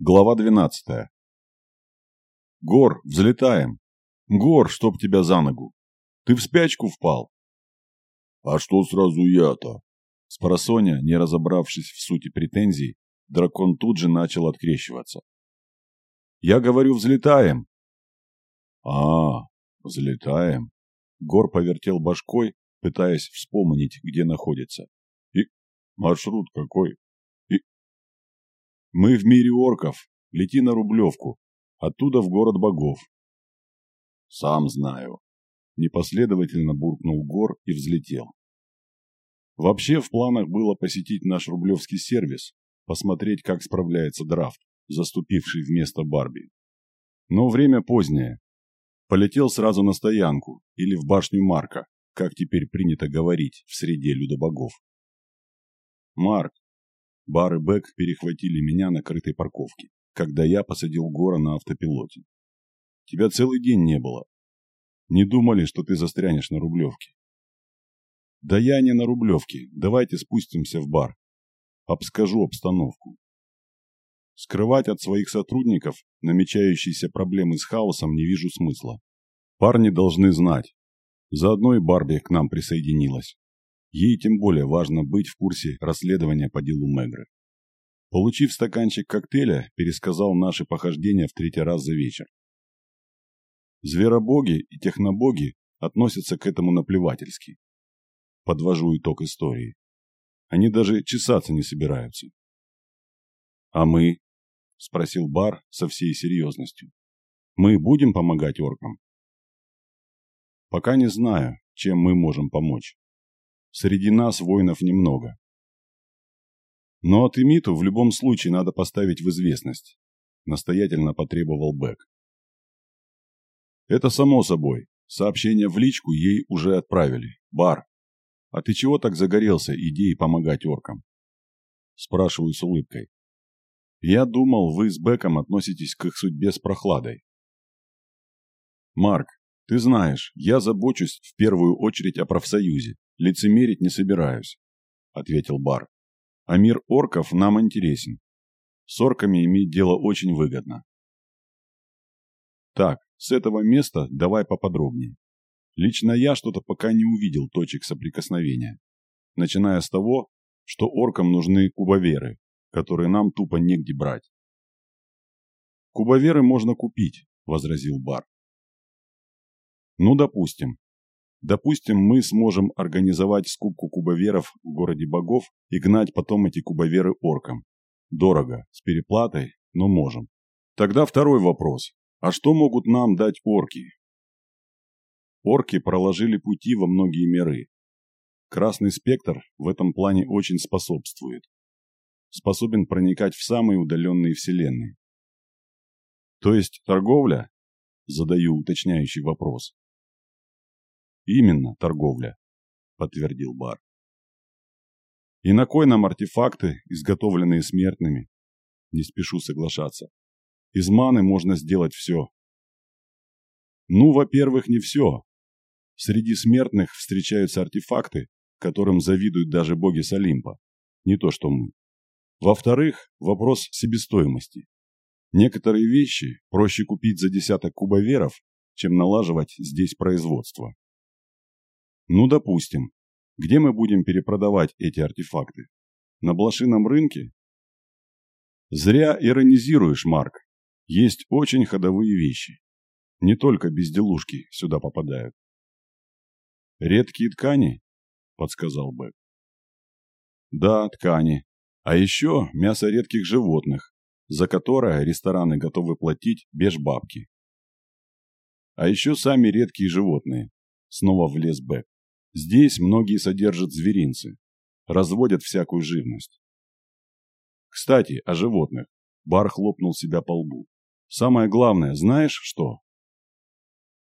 Глава 12. Гор, взлетаем. Гор, чтоб тебя за ногу. Ты в спячку впал. А что сразу я-то? Спросоня, не разобравшись в сути претензий, дракон тут же начал открещиваться. Я говорю, взлетаем. А, взлетаем. Гор повертел башкой, пытаясь вспомнить, где находится. И маршрут какой? Мы в мире орков. Лети на Рублевку. Оттуда в город богов. Сам знаю. Непоследовательно буркнул Гор и взлетел. Вообще в планах было посетить наш рублевский сервис, посмотреть, как справляется драфт, заступивший вместо Барби. Но время позднее. Полетел сразу на стоянку или в башню Марка, как теперь принято говорить в среде людобогов. Марк, Бар и Бэк перехватили меня на крытой парковке, когда я посадил Гора на автопилоте. Тебя целый день не было. Не думали, что ты застрянешь на Рублевке. Да я не на Рублевке. Давайте спустимся в бар. Обскажу обстановку. Скрывать от своих сотрудников намечающиеся проблемы с хаосом не вижу смысла. Парни должны знать. Заодно и Барби к нам присоединилась. Ей тем более важно быть в курсе расследования по делу Мегры. Получив стаканчик коктейля, пересказал наши похождения в третий раз за вечер. Зверобоги и технобоги относятся к этому наплевательски. Подвожу итог истории. Они даже чесаться не собираются. «А мы?» – спросил Бар со всей серьезностью. «Мы будем помогать оркам?» «Пока не знаю, чем мы можем помочь. Среди нас воинов немного. Но от Эмиту в любом случае надо поставить в известность, настоятельно потребовал Бэк. Это само собой. Сообщение в личку ей уже отправили. Бар. А ты чего так загорелся идеей помогать оркам? Спрашиваю с улыбкой. Я думал, вы с Бэком относитесь к их судьбе с прохладой. Марк, ты знаешь, я забочусь в первую очередь о профсоюзе. Лицемерить не собираюсь, ответил Бар. А мир орков нам интересен. С орками иметь дело очень выгодно. Так, с этого места давай поподробнее. Лично я что-то пока не увидел точек соприкосновения. Начиная с того, что оркам нужны кубоверы, которые нам тупо негде брать. Кубоверы можно купить, возразил Бар. Ну, допустим, Допустим, мы сможем организовать скупку кубоверов в городе богов и гнать потом эти кубоверы оркам. Дорого, с переплатой, но можем. Тогда второй вопрос. А что могут нам дать орки? Орки проложили пути во многие миры. Красный спектр в этом плане очень способствует. Способен проникать в самые удаленные вселенные. То есть торговля? Задаю уточняющий вопрос. Именно торговля, подтвердил Бар. И на кой нам артефакты, изготовленные смертными? Не спешу соглашаться. Из маны можно сделать все. Ну, во-первых, не все. Среди смертных встречаются артефакты, которым завидуют даже боги с Олимпа. Не то что мы. Во-вторых, вопрос себестоимости. Некоторые вещи проще купить за десяток кубоверов, чем налаживать здесь производство. Ну, допустим. Где мы будем перепродавать эти артефакты? На блошином рынке? Зря иронизируешь, Марк. Есть очень ходовые вещи. Не только безделушки сюда попадают. Редкие ткани? Подсказал Бэк. Да, ткани. А еще мясо редких животных, за которое рестораны готовы платить без бабки. А еще сами редкие животные. Снова влез Бэк. Здесь многие содержат зверинцы, разводят всякую живность. Кстати, о животных. Бар хлопнул себя по лбу. Самое главное, знаешь что?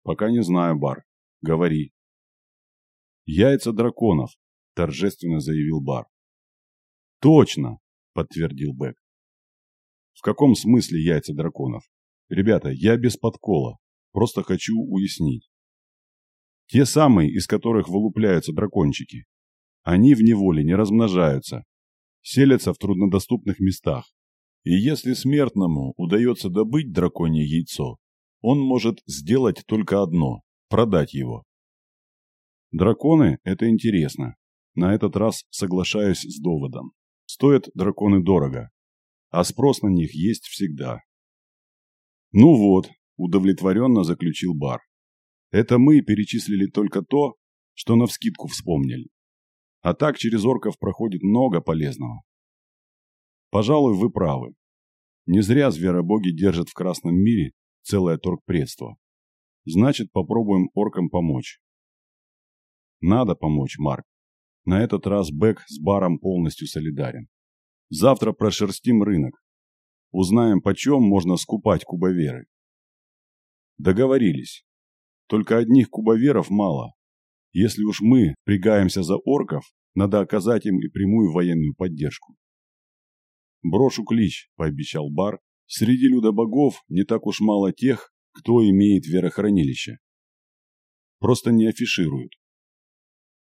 Пока не знаю, Бар. Говори. Яйца драконов, торжественно заявил Бар. Точно, подтвердил Бэк. В каком смысле яйца драконов? Ребята, я без подкола. Просто хочу уяснить. Те самые, из которых вылупляются дракончики. Они в неволе не размножаются. Селятся в труднодоступных местах. И если смертному удается добыть драконье яйцо, он может сделать только одно – продать его. Драконы – это интересно. На этот раз соглашаюсь с доводом. Стоят драконы дорого, а спрос на них есть всегда. Ну вот, удовлетворенно заключил Бар. Это мы перечислили только то, что навскидку вспомнили. А так через орков проходит много полезного. Пожалуй, вы правы. Не зря зверобоги держат в Красном мире целое торгпредство. Значит, попробуем оркам помочь. Надо помочь, Марк. На этот раз Бэк с баром полностью солидарен. Завтра прошерстим рынок. Узнаем, почем можно скупать кубоверы. Договорились. Только одних кубоверов мало. Если уж мы впрягаемся за орков, надо оказать им и прямую военную поддержку. «Брошу клич», – пообещал Бар. «Среди людобогов не так уж мало тех, кто имеет верохранилище. Просто не афишируют».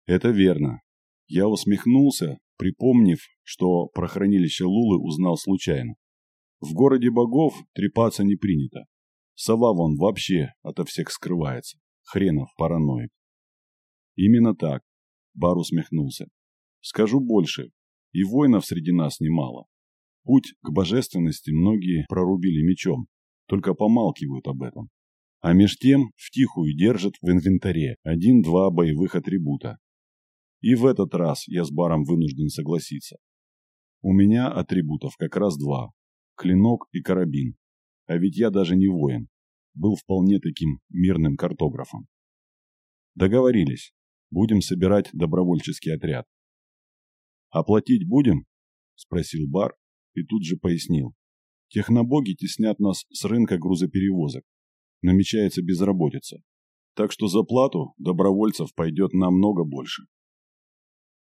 «Это верно». Я усмехнулся, припомнив, что про хранилище Лулы узнал случайно. В городе богов трепаться не принято. Сова вон вообще ото всех скрывается. Хренов параноик. Именно так. Бар усмехнулся. Скажу больше. И воинов среди нас немало. Путь к божественности многие прорубили мечом, только помалкивают об этом. А меж тем втихую держат в инвентаре один-два боевых атрибута. И в этот раз я с баром вынужден согласиться. У меня атрибутов как раз два – клинок и карабин. А ведь я даже не воин. Был вполне таким мирным картографом. Договорились. Будем собирать добровольческий отряд. «Оплатить будем?» – спросил Бар и тут же пояснил. «Технобоги теснят нас с рынка грузоперевозок. Намечается безработица. Так что за плату добровольцев пойдет намного больше».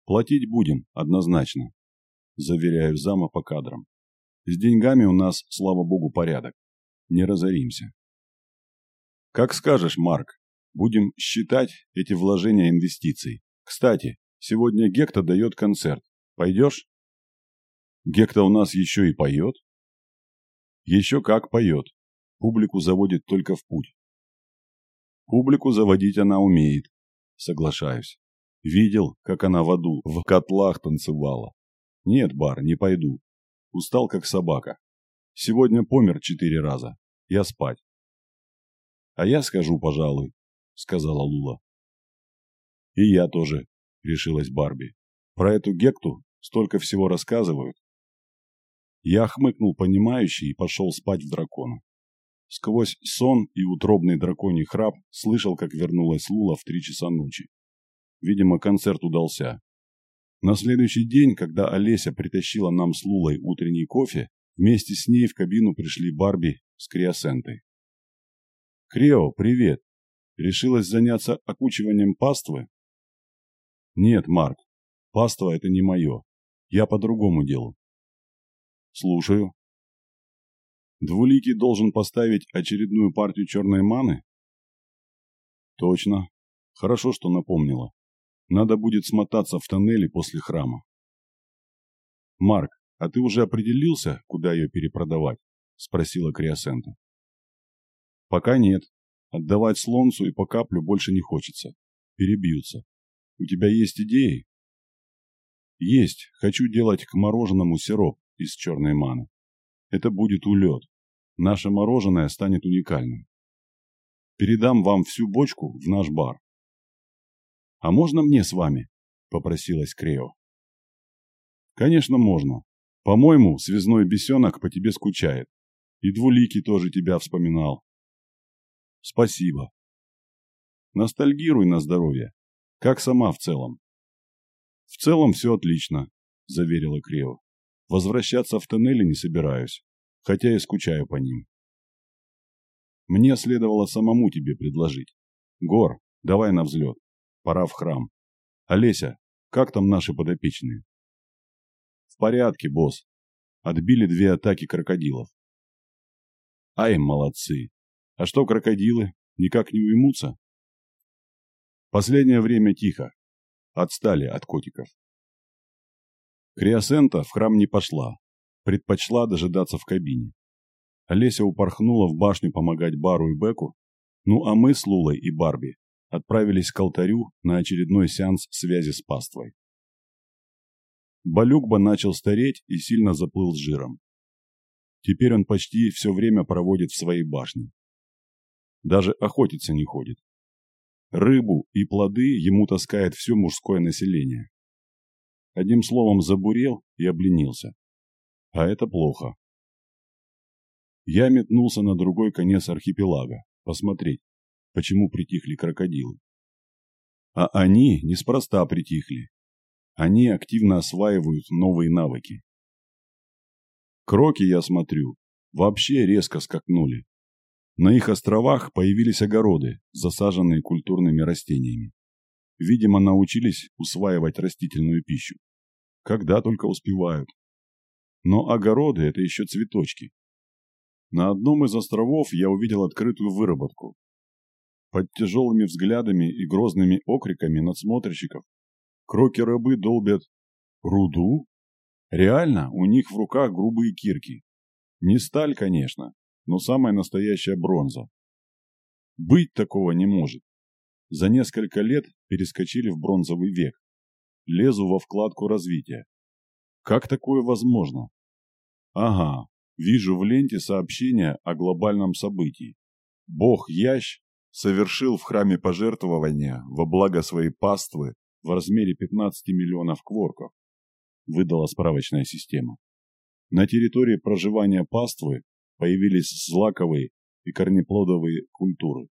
«Платить будем, однозначно», – заверяю зама по кадрам. «С деньгами у нас, слава богу, порядок. Не разоримся». «Как скажешь, Марк. Будем считать эти вложения инвестиций. Кстати, сегодня Гекта дает концерт. Пойдешь?» «Гекта у нас еще и поет?» «Еще как поет. Публику заводит только в путь». «Публику заводить она умеет. Соглашаюсь. Видел, как она в аду в котлах танцевала. Нет, бар, не пойду. Устал, как собака. Сегодня помер четыре раза. Я спать. А я скажу, пожалуй, сказала Лула. И я тоже, решилась Барби. Про эту Гекту столько всего рассказывают. Я хмыкнул понимающе и пошел спать в дракона. Сквозь сон и утробный драконий храп слышал, как вернулась Лула в три часа ночи. Видимо, концерт удался. На следующий день, когда Олеся притащила нам с Лулой утренний кофе, вместе с ней в кабину пришли Барби с Криосентой. «Крео, привет! Решилась заняться окучиванием паствы?» «Нет, Марк, паства – это не мое. Я по другому делу». «Слушаю». «Двуликий должен поставить очередную партию черной маны?» «Точно. Хорошо, что напомнила. Надо будет смотаться в тоннеле после храма. «Марк, а ты уже определился, куда ее перепродавать?» – спросила Криосента. «Пока нет. Отдавать Слонцу и по каплю больше не хочется. Перебьются. У тебя есть идеи?» «Есть. Хочу делать к мороженому сироп из черной маны. Это будет улет. Наше мороженое станет уникальным. Передам вам всю бочку в наш бар. «А можно мне с вами?» – попросилась Крео. «Конечно, можно. По-моему, связной бесенок по тебе скучает. И двуликий тоже тебя вспоминал». «Спасибо». «Ностальгируй на здоровье. Как сама в целом?» «В целом все отлично», – заверила Крео. «Возвращаться в тоннели не собираюсь, хотя и скучаю по ним». «Мне следовало самому тебе предложить. Гор, давай на взлет. Пора в храм. Олеся, как там наши подопечные? В порядке, босс. Отбили две атаки крокодилов. Ай, молодцы. А что крокодилы? Никак не уймутся? Последнее время тихо. Отстали от котиков. Криосента в храм не пошла. предпочла дожидаться в кабине. Олеся упорхнула в башню помогать Бару и Беку, ну а мы с Лулой и Барби отправились к алтарю на очередной сеанс связи с паствой. Балюкба начал стареть и сильно заплыл с жиром. Теперь он почти все время проводит в своей башне. Даже охотиться не ходит. Рыбу и плоды ему таскает все мужское население. Одним словом, забурел и обленился. А это плохо. Я метнулся на другой конец архипелага, посмотреть, почему притихли крокодилы. А они неспроста притихли. Они активно осваивают новые навыки. Кроки, я смотрю, вообще резко скакнули. На их островах появились огороды, засаженные культурными растениями. Видимо, научились усваивать растительную пищу. Когда только успевают. Но огороды – это еще цветочки. На одном из островов я увидел открытую выработку. Под тяжелыми взглядами и грозными окриками надсмотрщиков кроки-рабы долбят руду. Реально, у них в руках грубые кирки. Не сталь, конечно, но самая настоящая бронза. Быть такого не может. За несколько лет перескочили в бронзовый век. Лезу во вкладку развития. Как такое возможно? Ага, вижу в ленте сообщение о глобальном событии. Бог Ящ совершил в храме пожертвования во благо своей паствы в размере 15 миллионов кворков, выдала справочная система. На территории проживания паствы появились злаковые и корнеплодовые культуры,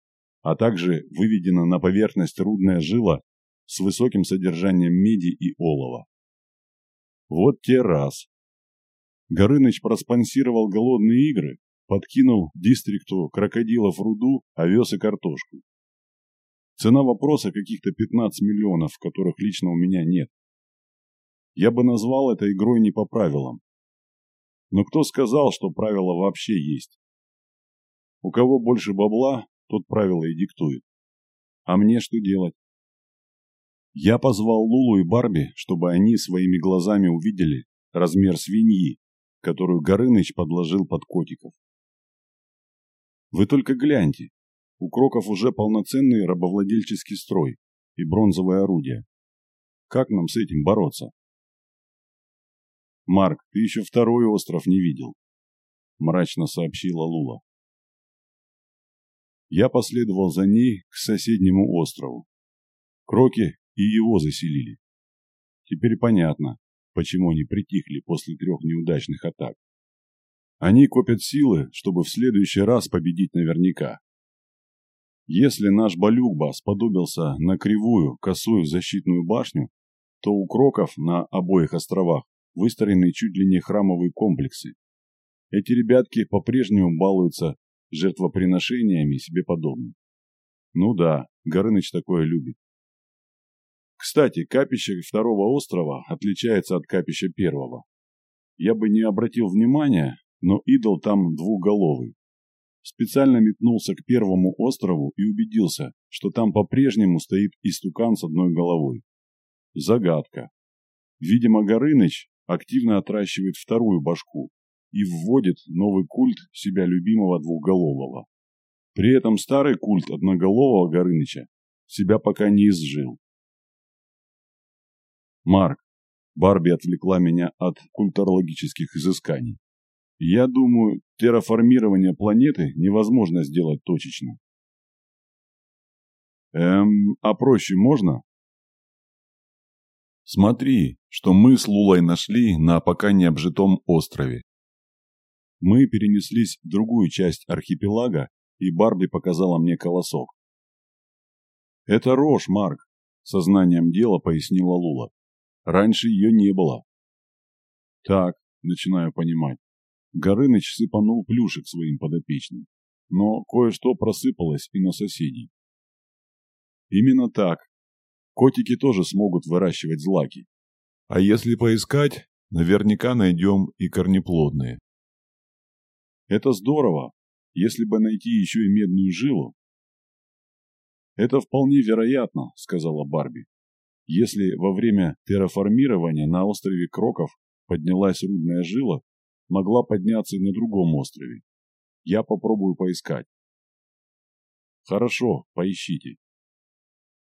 а также выведена на поверхность рудная жила с высоким содержанием меди и олова. Вот те раз. Горыныч проспонсировал голодные игры, подкинул дистрикту крокодилов руду, овес и картошку. Цена вопроса каких-то 15 миллионов, которых лично у меня нет. Я бы назвал это игрой не по правилам. Но кто сказал, что правила вообще есть? У кого больше бабла, тот правила и диктует. А мне что делать? Я позвал Лулу и Барби, чтобы они своими глазами увидели размер свиньи, которую Горыныч подложил под котиков. Вы только гляньте, у кроков уже полноценный рабовладельческий строй и бронзовое орудие. Как нам с этим бороться? Марк, ты еще второй остров не видел, мрачно сообщила Лула. Я последовал за ней к соседнему острову. Кроки и его заселили. Теперь понятно, почему они притихли после трех неудачных атак. Они копят силы, чтобы в следующий раз победить наверняка. Если наш Балюкба сподобился на кривую, косую защитную башню, то у кроков на обоих островах выстроены чуть ли не храмовые комплексы. Эти ребятки по-прежнему балуются жертвоприношениями себе подобным. Ну да, Горыныч такое любит. Кстати, капище второго острова отличается от капища первого. Я бы не обратил внимания, но идол там двухголовый. Специально метнулся к первому острову и убедился, что там по-прежнему стоит истукан с одной головой. Загадка. Видимо, Горыныч активно отращивает вторую башку и вводит новый культ себя любимого двухголового. При этом старый культ одноголового Горыныча себя пока не изжил. Марк, Барби отвлекла меня от культурологических изысканий. Я думаю, терраформирование планеты невозможно сделать точечно. Эм, а проще можно? Смотри, что мы с Лулой нашли на пока не обжитом острове. Мы перенеслись в другую часть архипелага, и Барби показала мне колосок. Это рожь, Марк, сознанием дела пояснила Лула. Раньше ее не было. Так, начинаю понимать. Горыныч сыпанул плюшек своим подопечным, но кое-что просыпалось и на соседей. Именно так. Котики тоже смогут выращивать злаки. А если поискать, наверняка найдем и корнеплодные. Это здорово, если бы найти еще и медную жилу. Это вполне вероятно, сказала Барби. Если во время терраформирования на острове Кроков поднялась рудная жила, могла подняться и на другом острове. Я попробую поискать. Хорошо, поищите.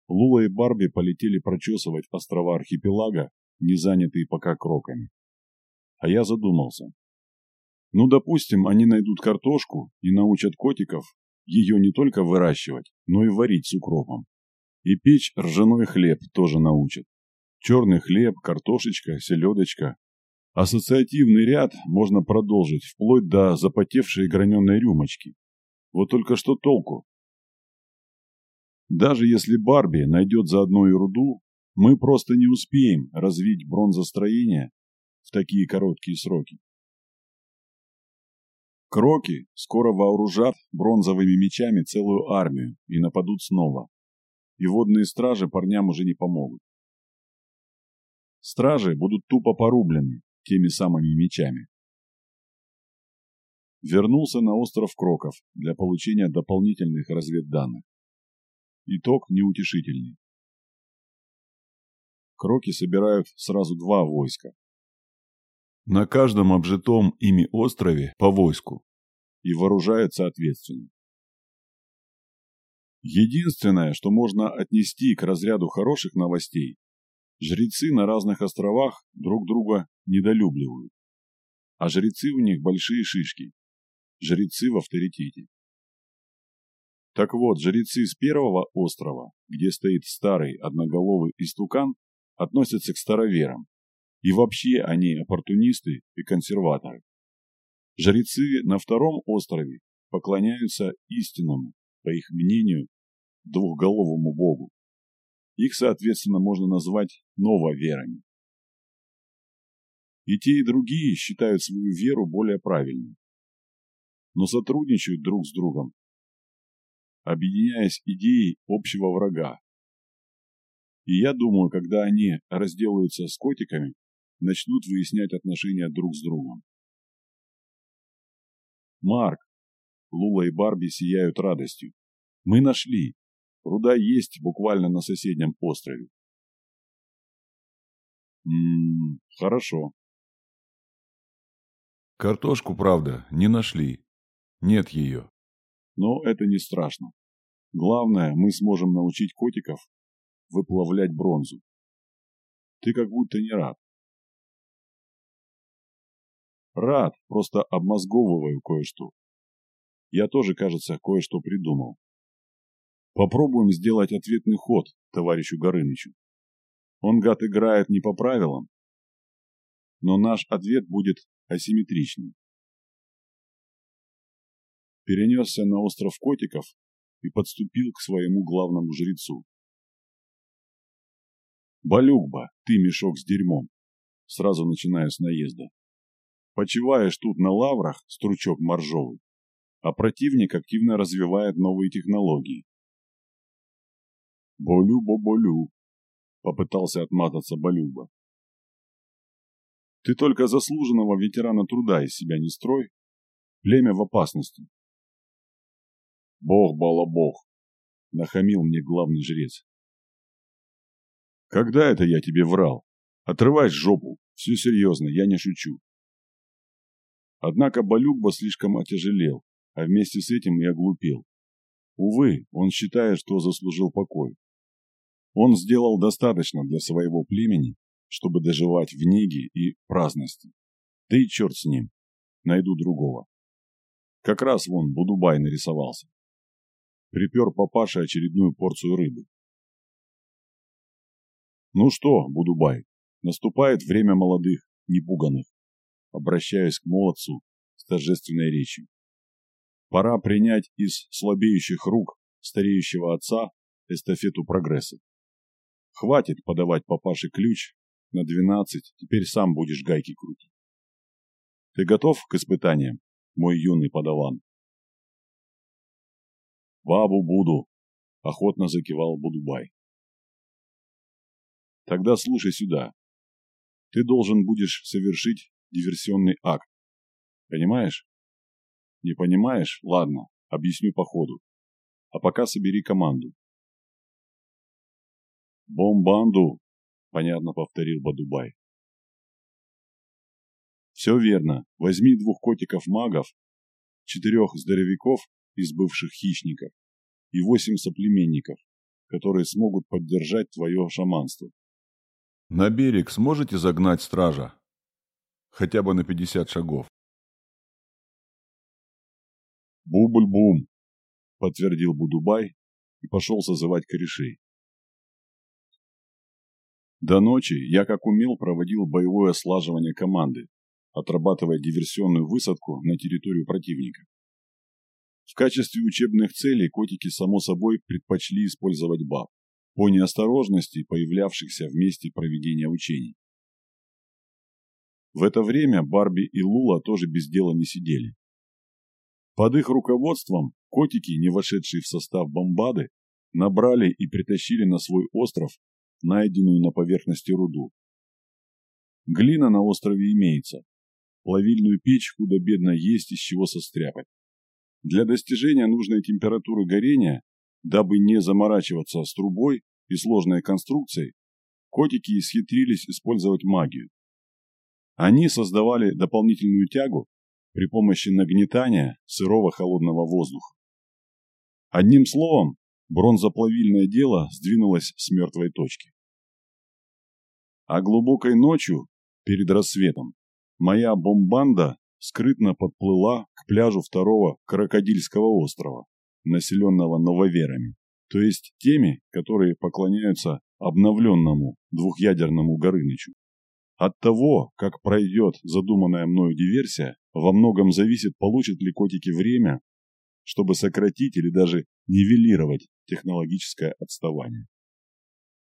Лула и Барби полетели прочесывать острова архипелага, не занятые пока кроками. А я задумался. Ну, допустим, они найдут картошку и научат котиков ее не только выращивать, но и варить с укропом. И печь ржаной хлеб тоже научат. Черный хлеб, картошечка, селедочка. Ассоциативный ряд можно продолжить вплоть до запотевшей граненой рюмочки. Вот только что толку? Даже если Барби найдет заодно и руду, мы просто не успеем развить бронзостроение в такие короткие сроки. Кроки скоро вооружат бронзовыми мечами целую армию и нападут снова. И водные стражи парням уже не помогут. Стражи будут тупо порублены теми самыми мечами. Вернулся на остров Кроков для получения дополнительных разведданных. Итог неутешительный. Кроки собирают сразу два войска. На каждом обжитом ими острове по войску и вооружают соответственно. Единственное, что можно отнести к разряду хороших новостей, жрецы на разных островах друг друга недолюбливают. А жрецы у них большие шишки. Жрецы в авторитете. Так вот, жрецы с первого острова, где стоит старый одноголовый истукан, относятся к староверам. И вообще они оппортунисты и консерваторы. Жрецы на втором острове поклоняются истинному, по их мнению, двухголовому богу. Их, соответственно, можно назвать нововерами. И те, и другие считают свою веру более правильной. Но сотрудничают друг с другом объединяясь идеей общего врага. И я думаю, когда они разделаются с котиками, начнут выяснять отношения друг с другом. Марк, Лула и Барби сияют радостью. Мы нашли. Руда есть буквально на соседнем острове. Ммм, хорошо. Картошку, правда, не нашли. Нет ее. Но это не страшно. Главное, мы сможем научить котиков выплавлять бронзу. Ты как будто не рад. Рад, просто обмозговываю кое-что. Я тоже, кажется, кое-что придумал. Попробуем сделать ответный ход товарищу Горынычу. Он, гад, играет не по правилам, но наш ответ будет асимметричным перенесся на остров Котиков и подступил к своему главному жрецу. «Балюкба, ты мешок с дерьмом!» Сразу начиная с наезда. «Почиваешь тут на лаврах, стручок моржовый, а противник активно развивает новые технологии». «Болю-бо-болю», — попытался отмататься Балюба. «Ты только заслуженного ветерана труда из себя не строй. Племя в опасности. Бог балабог, нахамил мне главный жрец. Когда это я тебе врал? Отрывай жопу, все серьезно, я не шучу. Однако Балюкба слишком отяжелел, а вместе с этим и оглупел. Увы, он считает, что заслужил покой. Он сделал достаточно для своего племени, чтобы доживать в неге и праздности. Да и черт с ним, найду другого. Как раз вон Будубай нарисовался припер папаше очередную порцию рыбы. Ну что, Будубай, наступает время молодых, непуганных. Обращаясь к молодцу с торжественной речью. Пора принять из слабеющих рук стареющего отца эстафету прогресса. Хватит подавать папаше ключ на двенадцать, теперь сам будешь гайки крутить. Ты готов к испытаниям, мой юный подаван? Бабу буду, охотно закивал Будубай. Тогда слушай сюда. Ты должен будешь совершить диверсионный акт. Понимаешь? Не понимаешь? Ладно, объясню по ходу. А пока собери команду. Бомбанду, понятно повторил Бадубай. Все верно. Возьми двух котиков-магов, четырех здоровяков из бывших хищников и восемь соплеменников, которые смогут поддержать твое шаманство. На берег сможете загнать стража? Хотя бы на 50 шагов. Бубль-бум, подтвердил Будубай и пошел созывать корешей. До ночи я как умел проводил боевое слаживание команды, отрабатывая диверсионную высадку на территорию противника. В качестве учебных целей котики, само собой, предпочли использовать баб, по неосторожности появлявшихся в месте проведения учений. В это время Барби и Лула тоже без дела не сидели. Под их руководством котики, не вошедшие в состав бомбады, набрали и притащили на свой остров найденную на поверхности руду. Глина на острове имеется. Плавильную печь худо-бедно есть из чего состряпать. Для достижения нужной температуры горения, дабы не заморачиваться с трубой и сложной конструкцией, котики исхитрились использовать магию. Они создавали дополнительную тягу при помощи нагнетания сырого холодного воздуха. Одним словом, бронзоплавильное дело сдвинулось с мертвой точки. А глубокой ночью, перед рассветом, моя бомбанда скрытно подплыла к пляжу второго Крокодильского острова, населенного нововерами, то есть теми, которые поклоняются обновленному двухъядерному Горынычу. От того, как пройдет задуманная мною диверсия, во многом зависит, получат ли котики время, чтобы сократить или даже нивелировать технологическое отставание.